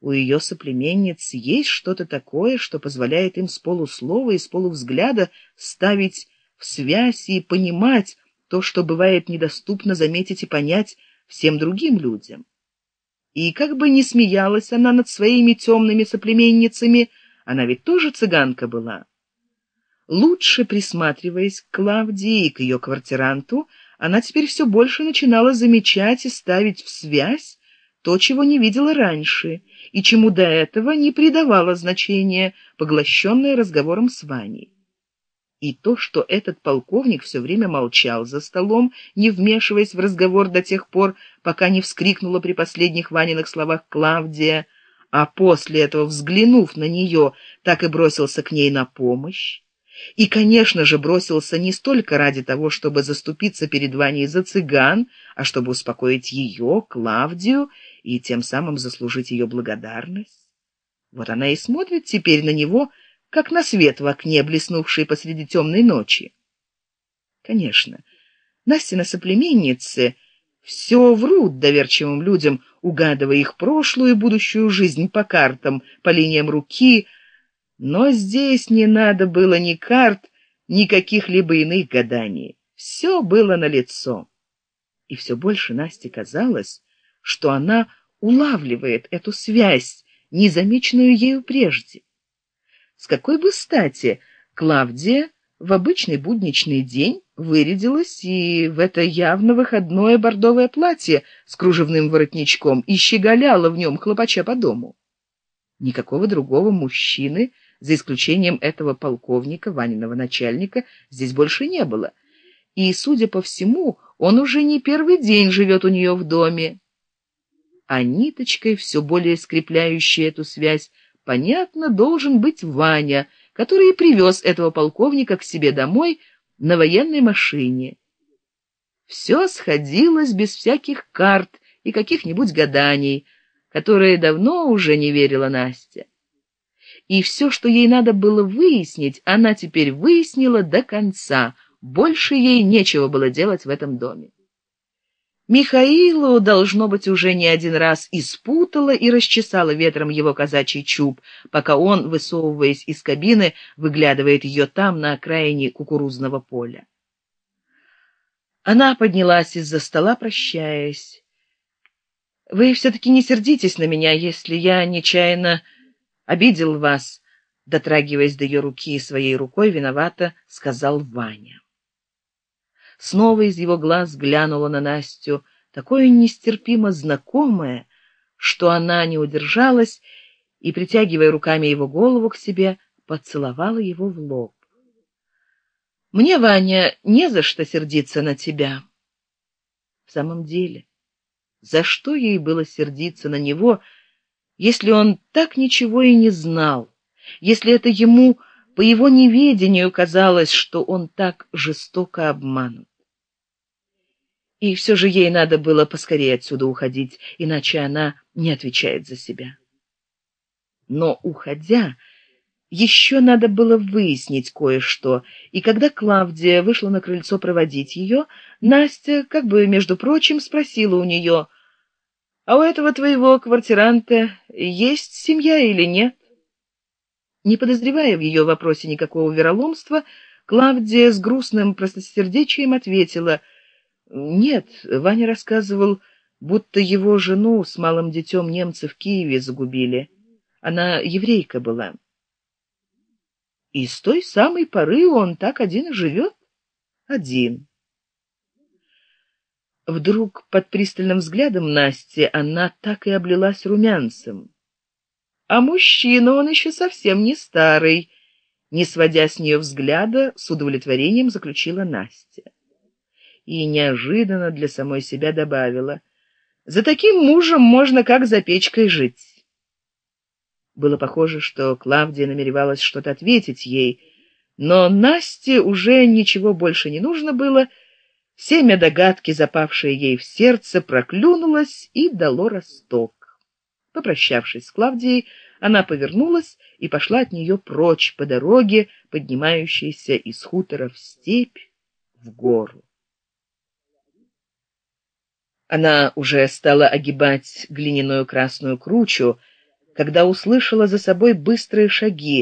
у ее соплеменниц есть что-то такое, что позволяет им с полуслова и с полувзгляда ставить в связь и понимать то, что бывает недоступно заметить и понять всем другим людям. И как бы не смеялась она над своими темными соплеменницами, она ведь тоже цыганка была. Лучше присматриваясь к Клавдии и к ее квартиранту, она теперь все больше начинала замечать и ставить в связь то, чего не видела раньше, и чему до этого не придавала значения, поглощенная разговором с Ваней. И то, что этот полковник все время молчал за столом, не вмешиваясь в разговор до тех пор, пока не вскрикнула при последних Ваниных словах Клавдия, а после этого, взглянув на нее, так и бросился к ней на помощь. И, конечно же, бросился не столько ради того, чтобы заступиться перед Ваней за цыган, а чтобы успокоить ее, Клавдию, и тем самым заслужить ее благодарность. Вот она и смотрит теперь на него, как на свет в окне, блеснувший посреди темной ночи. Конечно, Настина соплеменницы все врут доверчивым людям, угадывая их прошлую и будущую жизнь по картам, по линиям руки, но здесь не надо было ни карт, ни каких-либо иных гаданий. Все было налицо. И все больше Насте казалось, что она улавливает эту связь, незамеченную ею прежде. С какой бы стати Клавдия в обычный будничный день вырядилась и в это явно выходное бордовое платье с кружевным воротничком и щеголяла в нем, хлопача по дому. Никакого другого мужчины, за исключением этого полковника, Ваниного начальника, здесь больше не было. И, судя по всему, он уже не первый день живет у нее в доме. А ниточкой, все более скрепляющей эту связь, понятно, должен быть Ваня, который и привез этого полковника к себе домой на военной машине. Все сходилось без всяких карт и каких-нибудь гаданий, которые давно уже не верила Настя. И все, что ей надо было выяснить, она теперь выяснила до конца. Больше ей нечего было делать в этом доме. Михаилу, должно быть, уже не один раз испутала и расчесала ветром его казачий чуб, пока он, высовываясь из кабины, выглядывает ее там, на окраине кукурузного поля. Она поднялась из-за стола, прощаясь. «Вы все-таки не сердитесь на меня, если я нечаянно обидел вас», дотрагиваясь до ее руки своей рукой, виновато сказал Ваня. Снова из его глаз глянула на Настю, такое нестерпимо знакомое, что она не удержалась и, притягивая руками его голову к себе, поцеловала его в лоб. «Мне, Ваня, не за что сердиться на тебя». В самом деле, за что ей было сердиться на него, если он так ничего и не знал, если это ему по его неведению казалось, что он так жестоко обманут? и все же ей надо было поскорее отсюда уходить иначе она не отвечает за себя но уходя еще надо было выяснить кое что и когда клавдия вышла на крыльцо проводить ее настя как бы между прочим спросила у нее а у этого твоего квартиранта есть семья или нет не подозревая в ее вопросе никакого вероломства клавдия с грустным простосердечием ответила — нет, Ваня рассказывал, будто его жену с малым детем немцы в Киеве загубили. Она еврейка была. И с той самой поры он так один и живет? Один. Вдруг под пристальным взглядом Насти она так и облилась румянцем. А мужчина он еще совсем не старый, не сводя с нее взгляда, с удовлетворением заключила Настя и неожиданно для самой себя добавила за таким мужем можно как за печкой жить было похоже что клавдия намеревалась что то ответить ей но насте уже ничего больше не нужно было семя догадки запавшее ей в сердце проклюнулось и дало росток. Попрощавшись с клавдией она повернулась и пошла от нее прочь по дороге поднимающейся из хутора в степь в гору. Она уже стала огибать глиняную красную кручу когда услышала за собой быстрые шаги